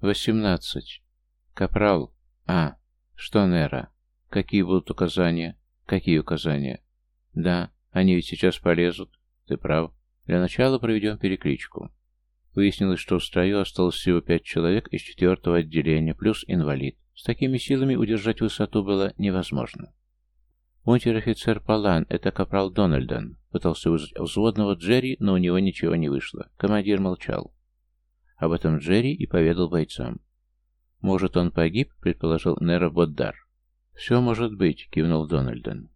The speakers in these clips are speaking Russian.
«Восемнадцать. Капрал. А. Что, Нера? Какие будут указания?» «Какие указания?» «Да, они ведь сейчас полезут. Ты прав. Для начала проведем перекличку». Выяснилось, что в строю осталось всего пять человек из четвертого отделения, плюс инвалид. С такими силами удержать высоту было невозможно. Унтер-офицер Палан, это капрал Дональдон, пытался вызвать взводного Джерри, но у него ничего не вышло. Командир молчал. Об этом Джерри и поведал бойцам. «Может, он погиб?» — предположил Нера Боддар. «Все может быть», — кивнул Дональден.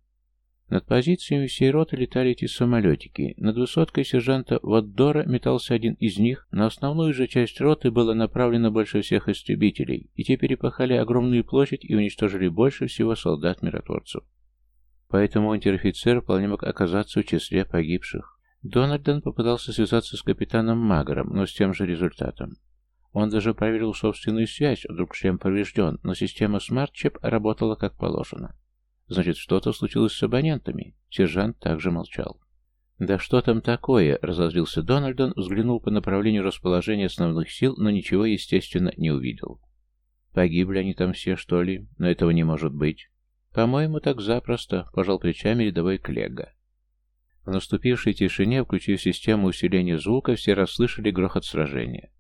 Над позициями всей роты летали эти самолетики. Над высоткой сержанта Ваддора метался один из них. На основную же часть роты было направлено больше всех истребителей, и те перепахали огромную площадь и уничтожили больше всего солдат-миротворцев. Поэтому унтер-офицер вполне мог оказаться в числе погибших. Дональден попытался связаться с капитаном Магером, но с тем же результатом. Он даже проверил собственную связь, вдруг шлем поврежден, но система SmartChip работала как положено. Значит, что-то случилось с абонентами. Сержант также молчал. «Да что там такое?» — разозлился Дональдон, взглянул по направлению расположения основных сил, но ничего, естественно, не увидел. «Погибли они там все, что ли? Но этого не может быть». «По-моему, так запросто», — пожал плечами рядовой Клега. В наступившей тишине, включив систему усиления звука, все расслышали грохот сражения.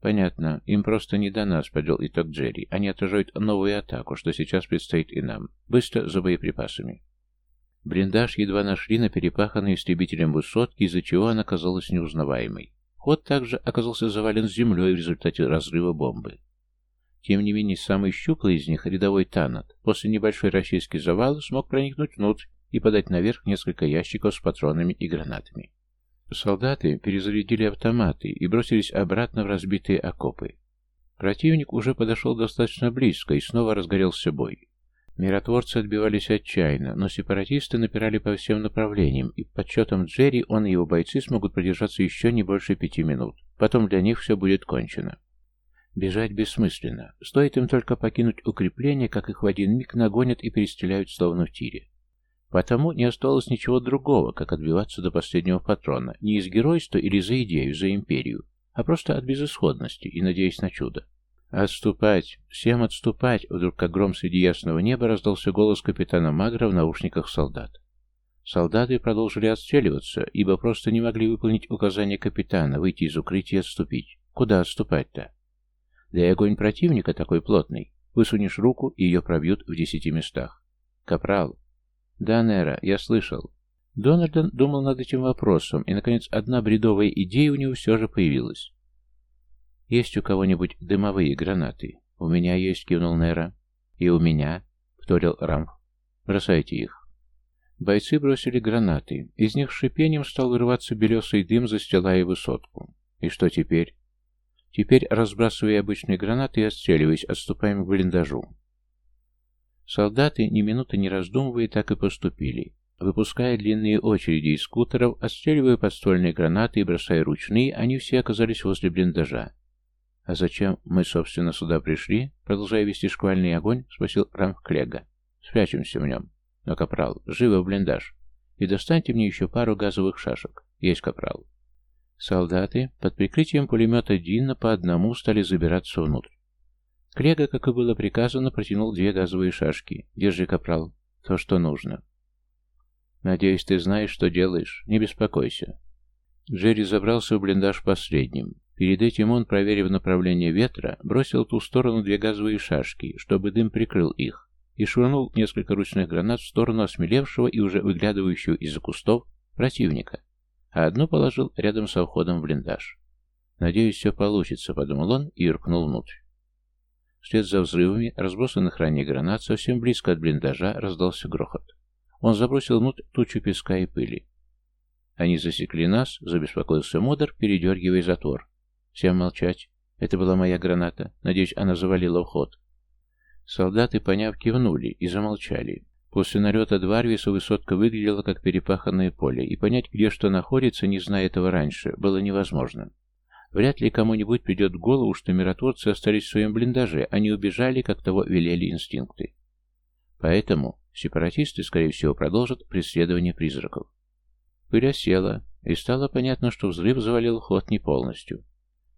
«Понятно. Им просто не до нас», — подвел итог Джерри. «Они отражают новую атаку, что сейчас предстоит и нам. Быстро за боеприпасами». Блиндаж едва нашли на перепаханной истребителем высотке, из-за чего она казалась неузнаваемой. Ход также оказался завален землей в результате разрыва бомбы. Тем не менее, самый щуплый из них, рядовой Танат, после небольшой расчистки завала смог проникнуть внутрь и подать наверх несколько ящиков с патронами и гранатами. Солдаты перезарядили автоматы и бросились обратно в разбитые окопы. Противник уже подошел достаточно близко и снова разгорелся бой. Миротворцы отбивались отчаянно, но сепаратисты напирали по всем направлениям, и по подсчетам Джерри он и его бойцы смогут продержаться еще не больше пяти минут. Потом для них все будет кончено. Бежать бессмысленно. Стоит им только покинуть укрепление, как их в один миг нагонят и перестреляют словно в тире. Потому не осталось ничего другого, как отбиваться до последнего патрона, не из геройства или за идею, за империю, а просто от безысходности и надеясь на чудо. «Отступать! Всем отступать!» Вдруг, как гром среди ясного неба, раздался голос капитана Магра в наушниках солдат. Солдаты продолжили отстреливаться, ибо просто не могли выполнить указание капитана выйти из укрытия и отступить. Куда отступать-то? Да и огонь противника такой плотный. Высунешь руку, и ее пробьют в десяти местах. «Капрал, «Да, Нера, я слышал». Дональден думал над этим вопросом, и, наконец, одна бредовая идея у него все же появилась. «Есть у кого-нибудь дымовые гранаты?» «У меня есть», — кивнул Нера. «И у меня», — вторил Рамф. «Бросайте их». Бойцы бросили гранаты. Из них шипением стал вырываться белесый дым, застилая высотку. И что теперь? Теперь, разбрасывая обычные гранаты и отстреливаясь, отступаем к блиндажу. Солдаты, ни минуты не раздумывая, так и поступили. Выпуская длинные очереди из скутеров, отстреливая подствольные гранаты и бросая ручные, они все оказались возле блиндажа. «А зачем мы, собственно, сюда пришли?» Продолжая вести шквальный огонь, спросил Рамх Клега. «Спрячемся в нем. Но, капрал, живо в блиндаж. И достаньте мне еще пару газовых шашек. Есть, капрал». Солдаты под прикрытием пулемета Динна по одному стали забираться внутрь. Клега, как и было приказано, протянул две газовые шашки. «Держи, капрал, то, что нужно». «Надеюсь, ты знаешь, что делаешь. Не беспокойся». Джерри забрался в блиндаж последним. Перед этим он, проверив направление ветра, бросил в ту сторону две газовые шашки, чтобы дым прикрыл их, и швырнул несколько ручных гранат в сторону осмелевшего и уже выглядывающего из-за кустов противника, а одну положил рядом со входом в блиндаж. «Надеюсь, все получится», — подумал он и юркнул внутрь. Вслед за взрывами разбросанных ранее гранат совсем близко от блиндажа раздался грохот. Он забросил внутрь тучу песка и пыли. «Они засекли нас», — забеспокоился Модер, передергивая затвор. «Всем молчать. Это была моя граната. Надеюсь, она завалила вход». Солдаты, поняв, кивнули и замолчали. После налета Дварвиса высотка выглядела как перепаханное поле, и понять, где что находится, не зная этого раньше, было невозможно. Вряд ли кому-нибудь придет в голову, что миротворцы остались в своем блиндаже, они убежали, как того велели инстинкты. Поэтому сепаратисты, скорее всего, продолжат преследование призраков. Пыль осела, и стало понятно, что взрыв завалил ход не полностью.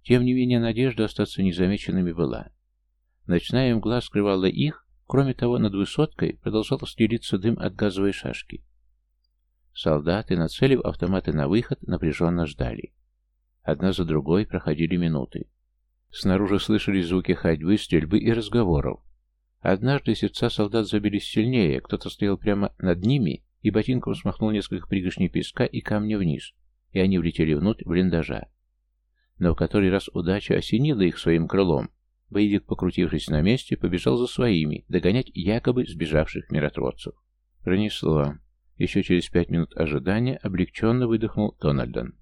Тем не менее, надежда остаться незамеченными была. Ночная мгла скрывала их, кроме того, над высоткой продолжал стелиться дым от газовой шашки. Солдаты, нацелив автоматы на выход, напряженно ждали. Одна за другой проходили минуты. Снаружи слышались звуки ходьбы, стрельбы и разговоров. Однажды сердца солдат забились сильнее, кто-то стоял прямо над ними и ботинком смахнул несколько пригоршней песка и камня вниз, и они влетели внутрь блиндажа. Но в который раз удача осенила их своим крылом. Боевик, покрутившись на месте, побежал за своими, догонять якобы сбежавших миротворцев. Пронесло. Еще через пять минут ожидания облегченно выдохнул Дональдон.